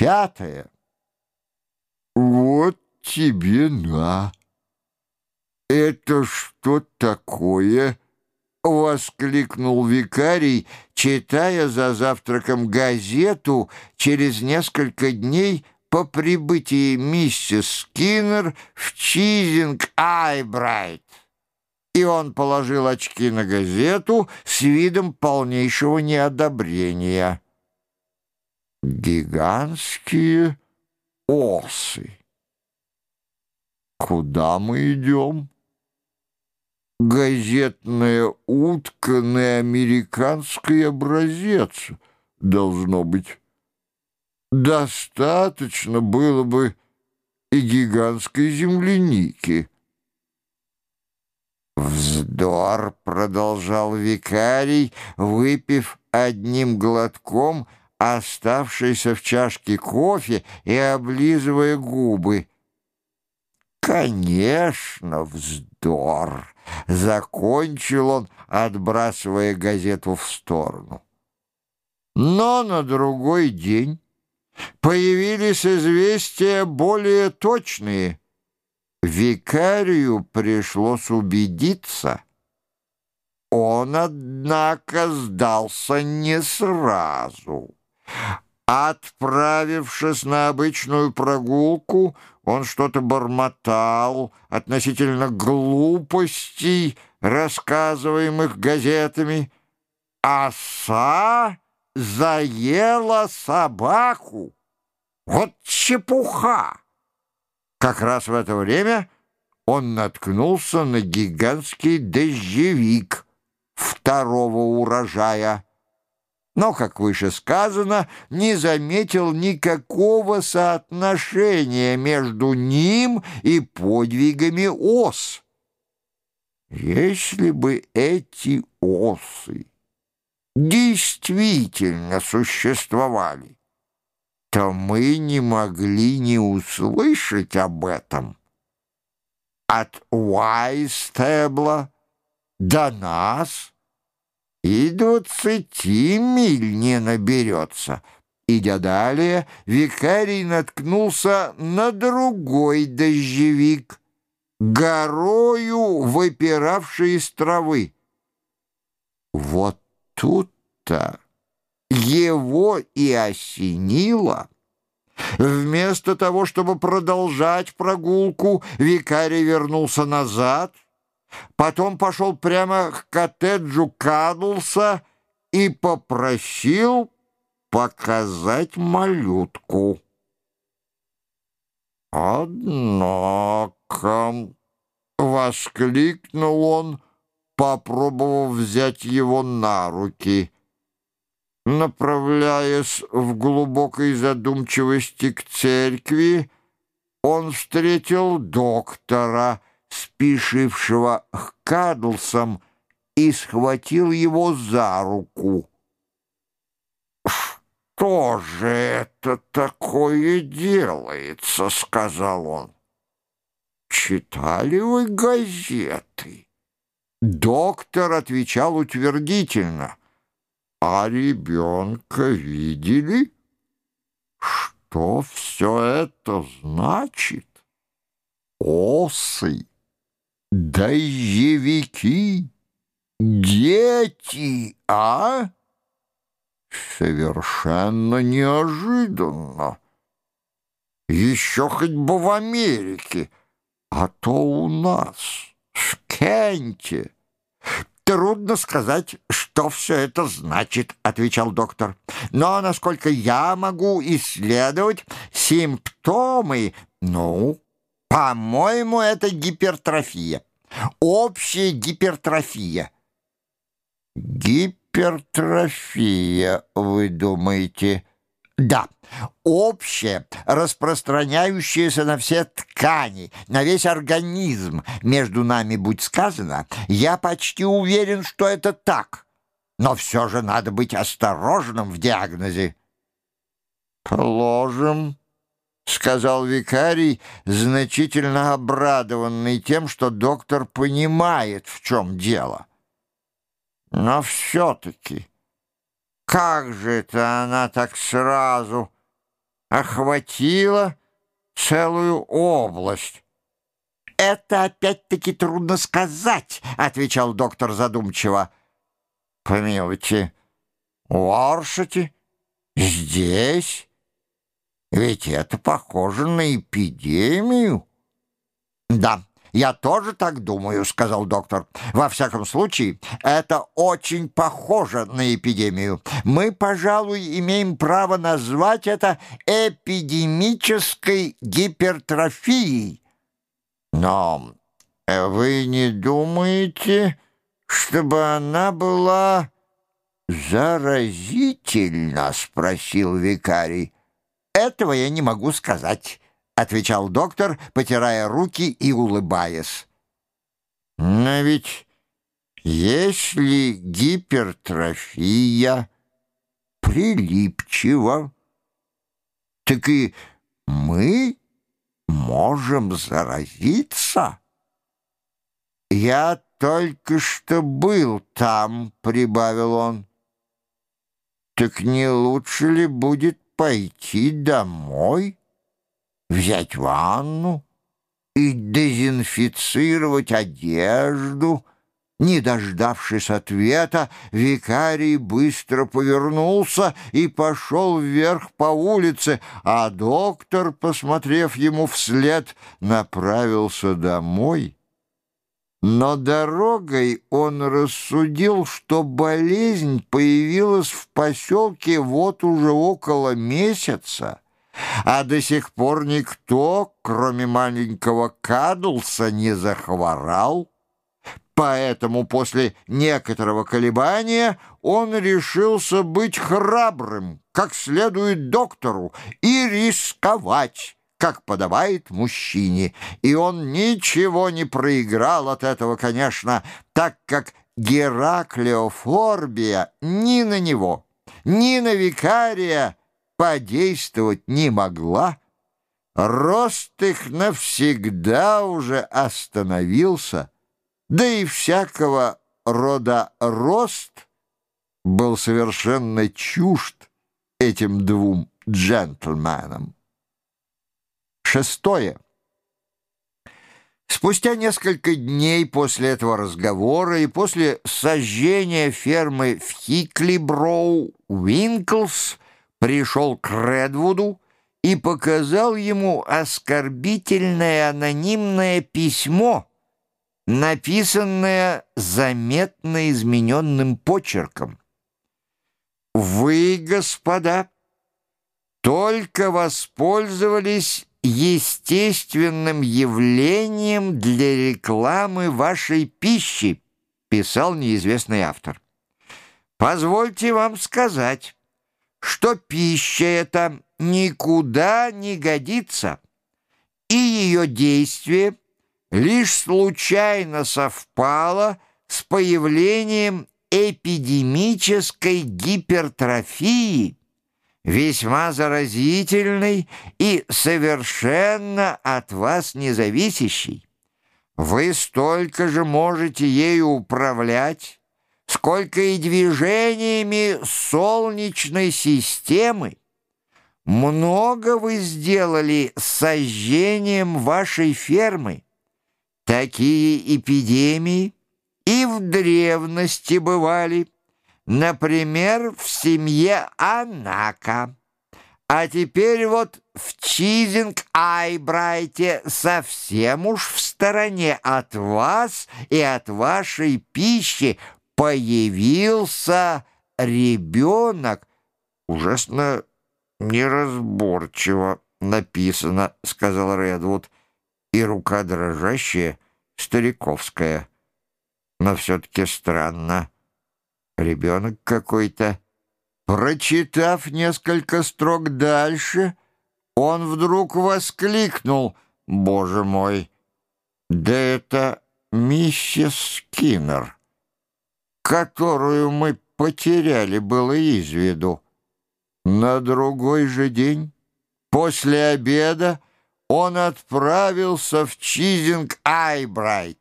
Пятое. Вот тебе на. Это что такое? Воскликнул викарий, читая за завтраком газету через несколько дней по прибытии миссис Скиннер в Чизинг Айбрайт. И он положил очки на газету с видом полнейшего неодобрения. Гигантские осы. Куда мы идем? Газетная утка на американский образец должно быть. Достаточно было бы и гигантской земляники. «Вздор!» — продолжал викарий, выпив одним глотком оставшийся в чашке кофе и облизывая губы. «Конечно, вздор!» — закончил он, отбрасывая газету в сторону. Но на другой день появились известия более точные. Викарию пришлось убедиться. Он, однако, сдался не сразу. Отправившись на обычную прогулку, он что-то бормотал относительно глупостей, рассказываемых газетами. Оса заела собаку. Вот чепуха! Как раз в это время он наткнулся на гигантский дождевик второго урожая но, как выше сказано, не заметил никакого соотношения между ним и подвигами ос. Если бы эти осы действительно существовали, то мы не могли не услышать об этом. От Уайстебла до нас — и двадцати миль не наберется. Идя далее, викарий наткнулся на другой дождевик, горою выпиравший из травы. Вот тут-то его и осенило. Вместо того, чтобы продолжать прогулку, викарий вернулся назад — Потом пошел прямо к коттеджу Кадлса и попросил показать малютку. «Однако...» — воскликнул он, попробовав взять его на руки. Направляясь в глубокой задумчивости к церкви, он встретил доктора — спешившего к Кадлсам, и схватил его за руку. «Что же это такое делается?» — сказал он. «Читали вы газеты?» Доктор отвечал утвердительно. «А ребенка видели?» «Что все это значит?» «Осы!» Дождевики, дети, а? Совершенно неожиданно. Еще хоть бы в Америке, а то у нас, в Кенте. «Трудно сказать, что все это значит», — отвечал доктор. «Но, насколько я могу исследовать, симптомы, ну, по-моему, это гипертрофия. Общая гипертрофия. Гипертрофия, вы думаете? Да, общая, распространяющаяся на все ткани, на весь организм. Между нами, будь сказано, я почти уверен, что это так. Но все же надо быть осторожным в диагнозе. Положим, — сказал викарий, значительно обрадованный тем, что доктор понимает, в чем дело. «Но все-таки, как же это она так сразу охватило целую область. «Это опять-таки трудно сказать», — отвечал доктор задумчиво. «Помилуйте, Уоршете? Здесь? Ведь это похоже на эпидемию». «Да, я тоже так думаю», — сказал доктор. «Во всяком случае, это очень похоже на эпидемию. Мы, пожалуй, имеем право назвать это эпидемической гипертрофией». «Но вы не думаете, чтобы она была заразительна?» — спросил викарий. «Этого я не могу сказать» отвечал доктор, потирая руки и улыбаясь. Но ведь если гипертрофия прилипчива, так и мы можем заразиться. Я только что был там, прибавил он. Так не лучше ли будет пойти домой? взять ванну и дезинфицировать одежду. Не дождавшись ответа, викарий быстро повернулся и пошел вверх по улице, а доктор, посмотрев ему вслед, направился домой. Но дорогой он рассудил, что болезнь появилась в поселке вот уже около месяца, а до сих пор никто, кроме маленького Кадлса, не захворал. Поэтому после некоторого колебания он решился быть храбрым, как следует доктору, и рисковать, как подобает мужчине. И он ничего не проиграл от этого, конечно, так как Гераклеофорбия ни на него, ни на викария подействовать не могла, рост их навсегда уже остановился, да и всякого рода рост был совершенно чужд этим двум джентльменам. Шестое. Спустя несколько дней после этого разговора и после сожжения фермы в Хиклиброу Уинклс пришел к Редвуду и показал ему оскорбительное анонимное письмо, написанное заметно измененным почерком. «Вы, господа, только воспользовались естественным явлением для рекламы вашей пищи», писал неизвестный автор. «Позвольте вам сказать» что пища эта никуда не годится, и ее действие лишь случайно совпало с появлением эпидемической гипертрофии, весьма заразительной и совершенно от вас независящей. Вы столько же можете ею управлять, сколько и движениями Солнечной системы. Много вы сделали с сожжением вашей фермы. Такие эпидемии и в древности бывали, например, в семье Анака. А теперь вот в Чизинг-Айбрайте совсем уж в стороне от вас и от вашей пищи появился ребенок. Ужасно неразборчиво написано, сказал Редвуд, и рука дрожащая, стариковская. Но все-таки странно. Ребенок какой-то. Прочитав несколько строк дальше, он вдруг воскликнул. «Боже мой! Да это миссис Скиннер!» которую мы потеряли было из виду. На другой же день, после обеда, он отправился в Чизинг-Айбрайт,